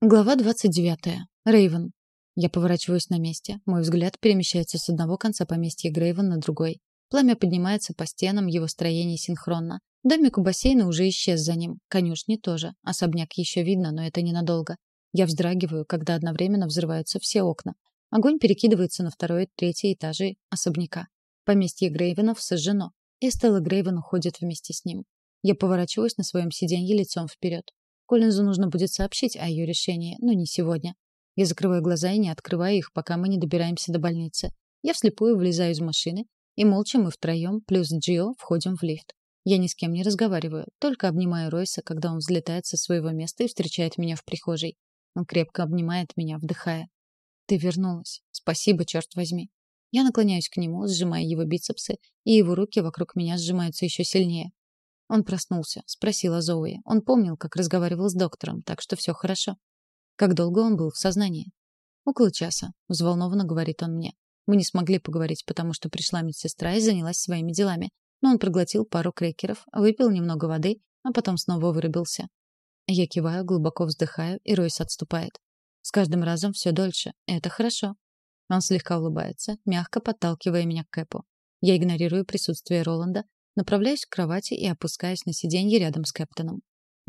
Глава 29. Рейвен. Я поворачиваюсь на месте. Мой взгляд перемещается с одного конца поместья Грейвен на другой. Пламя поднимается по стенам, его строение синхронно. Домик у бассейна уже исчез за ним. Конюшни тоже. Особняк еще видно, но это ненадолго. Я вздрагиваю, когда одновременно взрываются все окна. Огонь перекидывается на второй третий этажи особняка. Поместье Грейвенов сожжено. И Стелла Грейвен уходит вместе с ним. Я поворачиваюсь на своем сиденье лицом вперед. Коллинзу нужно будет сообщить о ее решении, но не сегодня. Я закрываю глаза и не открываю их, пока мы не добираемся до больницы. Я вслепую влезаю из машины, и молча мы втроем, плюс Джио, входим в лифт. Я ни с кем не разговариваю, только обнимаю Ройса, когда он взлетает со своего места и встречает меня в прихожей. Он крепко обнимает меня, вдыхая. «Ты вернулась. Спасибо, черт возьми». Я наклоняюсь к нему, сжимая его бицепсы, и его руки вокруг меня сжимаются еще сильнее. Он проснулся, спросила Зоуи. Он помнил, как разговаривал с доктором, так что все хорошо. Как долго он был в сознании? Около часа, взволнованно говорит он мне. Мы не смогли поговорить, потому что пришла медсестра и занялась своими делами. Но он проглотил пару крекеров, выпил немного воды, а потом снова вырубился. Я киваю, глубоко вздыхаю, и Ройс отступает. С каждым разом все дольше. Это хорошо. Он слегка улыбается, мягко подталкивая меня к Кэпу. Я игнорирую присутствие Роланда, Направляюсь к кровати и опускаюсь на сиденье рядом с Кэптоном.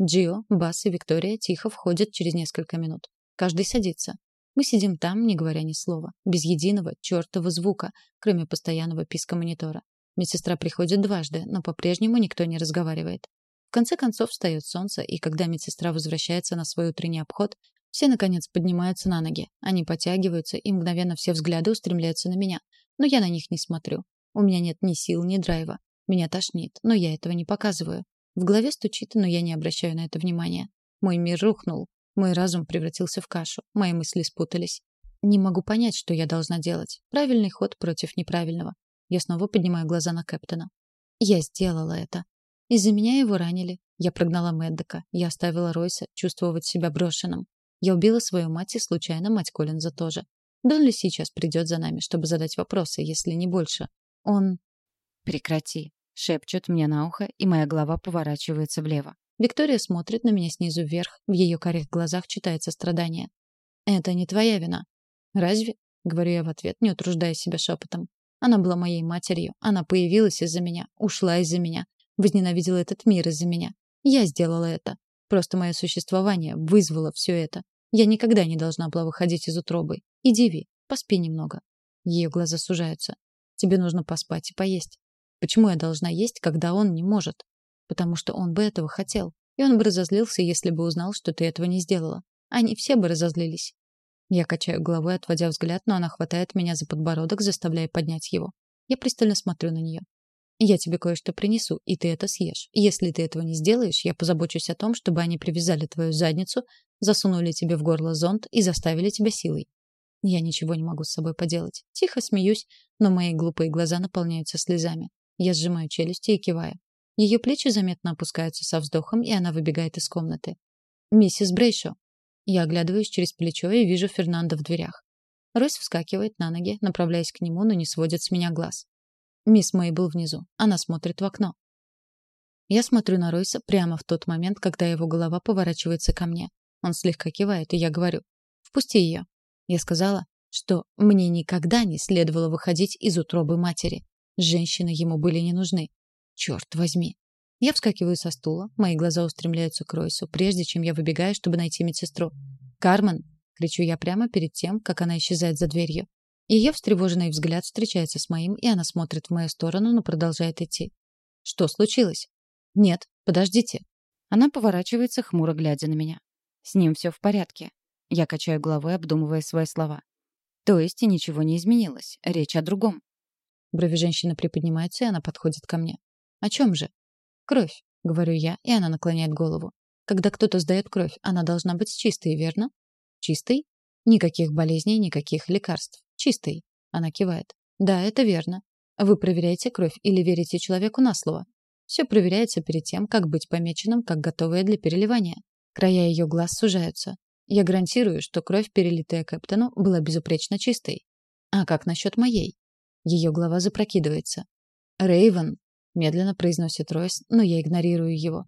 Джио, Бас и Виктория тихо входят через несколько минут. Каждый садится. Мы сидим там, не говоря ни слова, без единого чертова звука, кроме постоянного писка монитора. Медсестра приходит дважды, но по-прежнему никто не разговаривает. В конце концов встает солнце, и когда медсестра возвращается на свой утренний обход, все, наконец, поднимаются на ноги. Они потягиваются, и мгновенно все взгляды устремляются на меня. Но я на них не смотрю. У меня нет ни сил, ни драйва. Меня тошнит, но я этого не показываю. В голове стучит, но я не обращаю на это внимания. Мой мир рухнул. Мой разум превратился в кашу. Мои мысли спутались. Не могу понять, что я должна делать. Правильный ход против неправильного. Я снова поднимаю глаза на Кэптона. Я сделала это. Из-за меня его ранили. Я прогнала Мэддека. Я оставила Ройса чувствовать себя брошенным. Я убила свою мать и случайно мать Коллинза тоже. Донли сейчас придет за нами, чтобы задать вопросы, если не больше. Он... Прекрати шепчет мне на ухо, и моя голова поворачивается влево. Виктория смотрит на меня снизу вверх, в ее карих глазах читается страдание. «Это не твоя вина». «Разве?» — говорю я в ответ, не утруждая себя шепотом. «Она была моей матерью. Она появилась из-за меня, ушла из-за меня, возненавидела этот мир из-за меня. Я сделала это. Просто мое существование вызвало все это. Я никогда не должна была выходить из утробы. Иди, Ви, поспи немного». Ее глаза сужаются. «Тебе нужно поспать и поесть. Почему я должна есть, когда он не может? Потому что он бы этого хотел. И он бы разозлился, если бы узнал, что ты этого не сделала. Они все бы разозлились. Я качаю головой, отводя взгляд, но она хватает меня за подбородок, заставляя поднять его. Я пристально смотрю на нее. Я тебе кое-что принесу, и ты это съешь. Если ты этого не сделаешь, я позабочусь о том, чтобы они привязали твою задницу, засунули тебе в горло зонт и заставили тебя силой. Я ничего не могу с собой поделать. Тихо смеюсь, но мои глупые глаза наполняются слезами. Я сжимаю челюсти и киваю. Ее плечи заметно опускаются со вздохом, и она выбегает из комнаты. «Миссис Брейшо». Я оглядываюсь через плечо и вижу Фернандо в дверях. Ройс вскакивает на ноги, направляясь к нему, но не сводит с меня глаз. Мисс Мейбл внизу. Она смотрит в окно. Я смотрю на Ройса прямо в тот момент, когда его голова поворачивается ко мне. Он слегка кивает, и я говорю: "Впусти ее". Я сказала, что мне никогда не следовало выходить из утробы матери. Женщины ему были не нужны. Черт возьми. Я вскакиваю со стула, мои глаза устремляются к Ройсу, прежде чем я выбегаю, чтобы найти медсестру. «Кармен!» — кричу я прямо перед тем, как она исчезает за дверью. Ее встревоженный взгляд встречается с моим, и она смотрит в мою сторону, но продолжает идти. «Что случилось?» «Нет, подождите». Она поворачивается, хмуро глядя на меня. «С ним все в порядке». Я качаю головой, обдумывая свои слова. То есть ничего не изменилось. Речь о другом. Брови женщины приподнимаются, и она подходит ко мне. «О чем же?» «Кровь», — говорю я, и она наклоняет голову. «Когда кто-то сдает кровь, она должна быть чистой, верно?» «Чистой?» «Никаких болезней, никаких лекарств. Чистой». Она кивает. «Да, это верно. Вы проверяете кровь или верите человеку на слово?» Все проверяется перед тем, как быть помеченным, как готовое для переливания. Края ее глаз сужаются. Я гарантирую, что кровь, перелитая Кэптону, была безупречно чистой. А как насчет моей? Ее голова запрокидывается. Рейвен, медленно произносит Ройс, но я игнорирую его.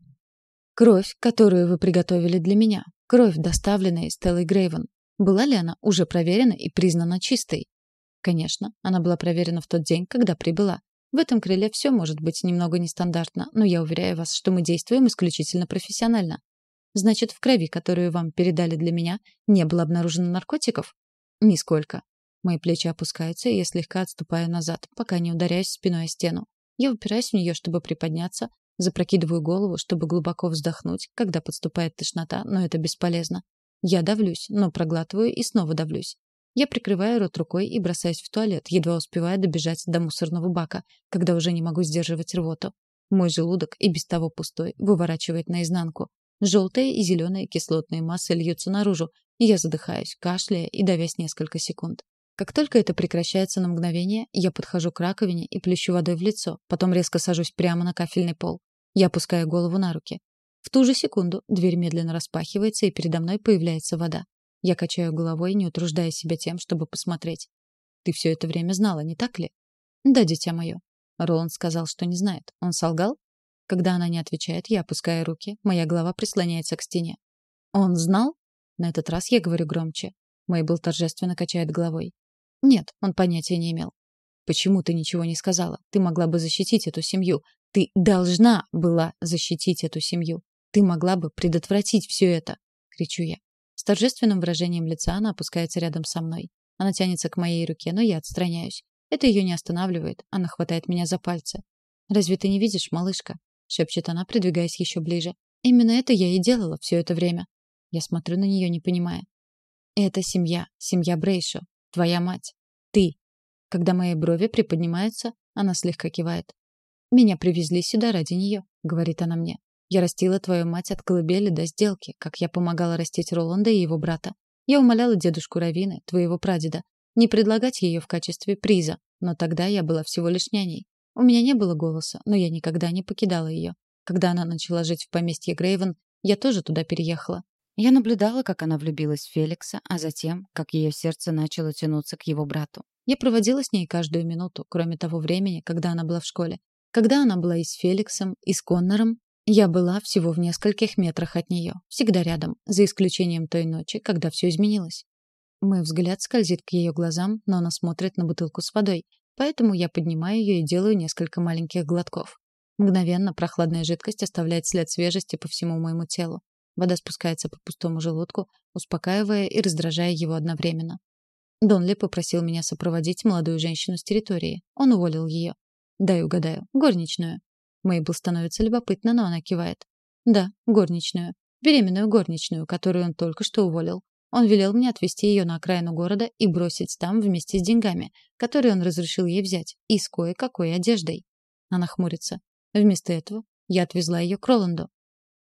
Кровь, которую вы приготовили для меня. Кровь, доставленная Стеллой Грейвен. Была ли она уже проверена и признана чистой? Конечно, она была проверена в тот день, когда прибыла. В этом крыле все может быть немного нестандартно, но я уверяю вас, что мы действуем исключительно профессионально. Значит, в крови, которую вам передали для меня, не было обнаружено наркотиков? Нисколько. Мои плечи опускаются, и я слегка отступаю назад, пока не ударяюсь спиной о стену. Я упираюсь в нее, чтобы приподняться, запрокидываю голову, чтобы глубоко вздохнуть, когда подступает тошнота, но это бесполезно. Я давлюсь, но проглатываю и снова давлюсь. Я прикрываю рот рукой и бросаюсь в туалет, едва успевая добежать до мусорного бака, когда уже не могу сдерживать рвоту. Мой желудок, и без того пустой, выворачивает наизнанку. Желтые и зеленые кислотные массы льются наружу, и я задыхаюсь, кашляя и давясь несколько секунд. Как только это прекращается на мгновение, я подхожу к раковине и плещу водой в лицо, потом резко сажусь прямо на кафельный пол. Я опускаю голову на руки. В ту же секунду дверь медленно распахивается, и передо мной появляется вода. Я качаю головой, не утруждая себя тем, чтобы посмотреть. Ты все это время знала, не так ли? Да, дитя мое. Роланд сказал, что не знает. Он солгал? Когда она не отвечает, я опускаю руки, моя голова прислоняется к стене. Он знал? На этот раз я говорю громче. Мейбл торжественно качает головой. Нет, он понятия не имел. Почему ты ничего не сказала? Ты могла бы защитить эту семью. Ты должна была защитить эту семью. Ты могла бы предотвратить все это, кричу я. С торжественным выражением лица она опускается рядом со мной. Она тянется к моей руке, но я отстраняюсь. Это ее не останавливает. Она хватает меня за пальцы. «Разве ты не видишь, малышка?» — шепчет она, придвигаясь еще ближе. «Именно это я и делала все это время». Я смотрю на нее, не понимая. «Это семья, семья Брейшо, твоя мать, ты». Когда мои брови приподнимаются, она слегка кивает. «Меня привезли сюда ради нее», — говорит она мне. Я растила твою мать от колыбели до сделки, как я помогала растить Роланда и его брата. Я умоляла дедушку Равины, твоего прадеда, не предлагать ее в качестве приза, но тогда я была всего лишь няней. У меня не было голоса, но я никогда не покидала ее. Когда она начала жить в поместье Грейвен, я тоже туда переехала. Я наблюдала, как она влюбилась в Феликса, а затем, как ее сердце начало тянуться к его брату. Я проводила с ней каждую минуту, кроме того времени, когда она была в школе. Когда она была и с Феликсом, и с Коннором, я была всего в нескольких метрах от нее, всегда рядом, за исключением той ночи, когда все изменилось. Мой взгляд скользит к ее глазам, но она смотрит на бутылку с водой, поэтому я поднимаю ее и делаю несколько маленьких глотков. Мгновенно прохладная жидкость оставляет след свежести по всему моему телу. Вода спускается по пустому желудку, успокаивая и раздражая его одновременно. Донли попросил меня сопроводить молодую женщину с территории. Он уволил ее. Дай угадаю, горничную. Мейбл становится любопытно, но она кивает. Да, горничную. Беременную горничную, которую он только что уволил. Он велел мне отвезти ее на окраину города и бросить там вместе с деньгами, которые он разрешил ей взять, и с кое-какой одеждой. Она хмурится. Вместо этого я отвезла ее к Роланду.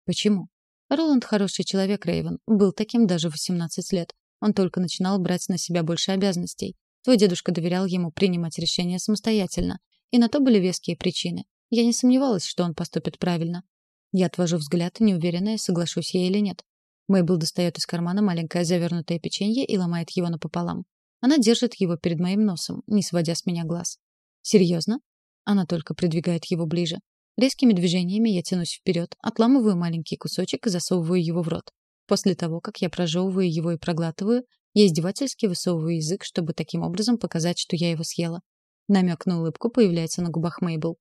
Почему? Роланд хороший человек, Рейвен. Был таким даже в 18 лет. Он только начинал брать на себя больше обязанностей. Твой дедушка доверял ему принимать решения самостоятельно. И на то были веские причины. Я не сомневалась, что он поступит правильно. Я отвожу взгляд, неуверенная, соглашусь я или нет. Мейбл достает из кармана маленькое завернутое печенье и ломает его напополам. Она держит его перед моим носом, не сводя с меня глаз. Серьезно? Она только придвигает его ближе. Резкими движениями я тянусь вперед, отламываю маленький кусочек и засовываю его в рот. После того, как я прожевываю его и проглатываю, я издевательски высовываю язык, чтобы таким образом показать, что я его съела. Намек на улыбку появляется на губах Мейбл.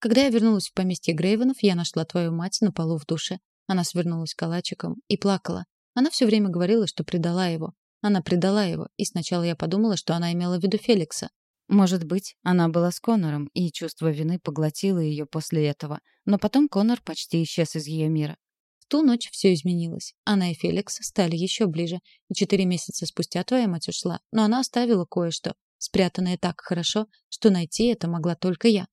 Когда я вернулась в поместье Грейвенов, я нашла твою мать на полу в душе. Она свернулась калачиком и плакала. Она все время говорила, что предала его. Она предала его, и сначала я подумала, что она имела в виду Феликса. Может быть, она была с Конором, и чувство вины поглотило ее после этого. Но потом Конор почти исчез из ее мира. В ту ночь все изменилось. Она и Феликс стали еще ближе, и четыре месяца спустя твоя мать ушла. Но она оставила кое-что, спрятанное так хорошо, что найти это могла только я.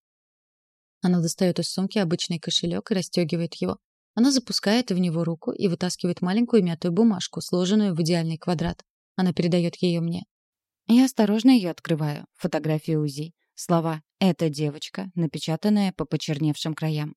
Она достает из сумки обычный кошелек и расстегивает его. Она запускает в него руку и вытаскивает маленькую мятую бумажку, сложенную в идеальный квадрат. Она передает ее мне. Я осторожно ее открываю. Фотография УЗИ. Слова «эта девочка», напечатанная по почерневшим краям.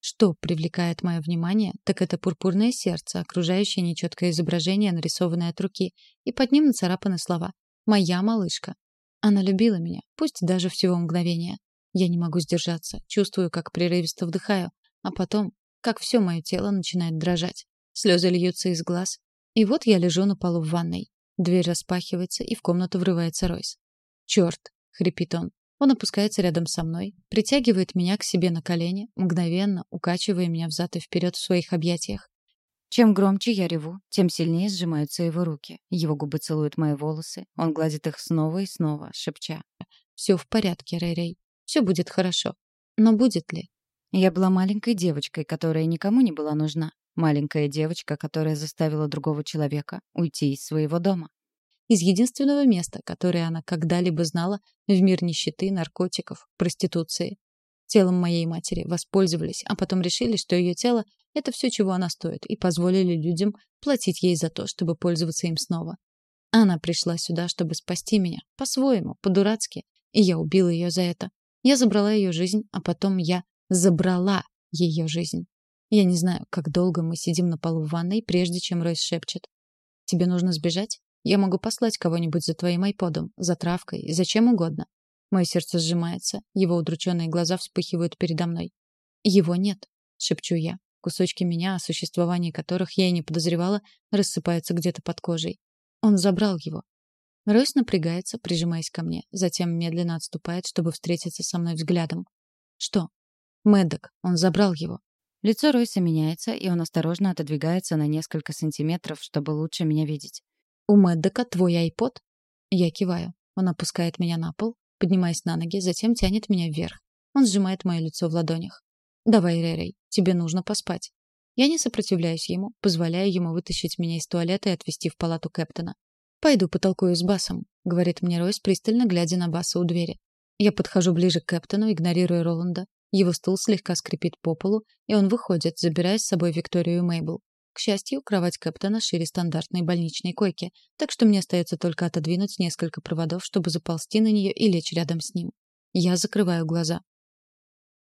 Что привлекает мое внимание, так это пурпурное сердце, окружающее нечеткое изображение, нарисованное от руки, и под ним нацарапаны слова «Моя малышка». Она любила меня, пусть даже всего мгновения. Я не могу сдержаться, чувствую, как прерывисто вдыхаю, а потом, как все мое тело начинает дрожать. Слезы льются из глаз, И вот я лежу на полу в ванной. Дверь распахивается, и в комнату врывается Ройс. «Черт!» — хрипит он. Он опускается рядом со мной, притягивает меня к себе на колени, мгновенно укачивая меня взад и вперед в своих объятиях. Чем громче я реву, тем сильнее сжимаются его руки. Его губы целуют мои волосы, он гладит их снова и снова, шепча. «Все в порядке, Рэй-Рэй. Все будет хорошо. Но будет ли?» Я была маленькой девочкой, которая никому не была нужна. Маленькая девочка, которая заставила другого человека уйти из своего дома из единственного места, которое она когда-либо знала в мир нищеты, наркотиков, проституции. Телом моей матери воспользовались, а потом решили, что ее тело — это все, чего она стоит, и позволили людям платить ей за то, чтобы пользоваться им снова. Она пришла сюда, чтобы спасти меня, по-своему, по-дурацки, и я убила ее за это. Я забрала ее жизнь, а потом я забрала ее жизнь. Я не знаю, как долго мы сидим на полу в ванной, прежде чем Ройс шепчет. «Тебе нужно сбежать?» Я могу послать кого-нибудь за твоим айподом, за травкой, за чем угодно. Мое сердце сжимается, его удрученные глаза вспыхивают передо мной. Его нет, шепчу я. Кусочки меня, о существовании которых я и не подозревала, рассыпаются где-то под кожей. Он забрал его. Ройс напрягается, прижимаясь ко мне, затем медленно отступает, чтобы встретиться со мной взглядом. Что? Мэддок, он забрал его. Лицо Ройса меняется, и он осторожно отодвигается на несколько сантиметров, чтобы лучше меня видеть. «У Мэддека твой айпод?» Я киваю. Он опускает меня на пол, поднимаясь на ноги, затем тянет меня вверх. Он сжимает мое лицо в ладонях. «Давай, Ререй, тебе нужно поспать». Я не сопротивляюсь ему, позволяю ему вытащить меня из туалета и отвезти в палату Кэптона. «Пойду потолкую с Басом», — говорит мне Ройс, пристально глядя на Баса у двери. Я подхожу ближе к Кэптону, игнорируя Роланда. Его стул слегка скрипит по полу, и он выходит, забирая с собой Викторию и Мейбл. К счастью, кровать Кэптона шире стандартной больничной койки, так что мне остается только отодвинуть несколько проводов, чтобы заползти на нее и лечь рядом с ним. Я закрываю глаза.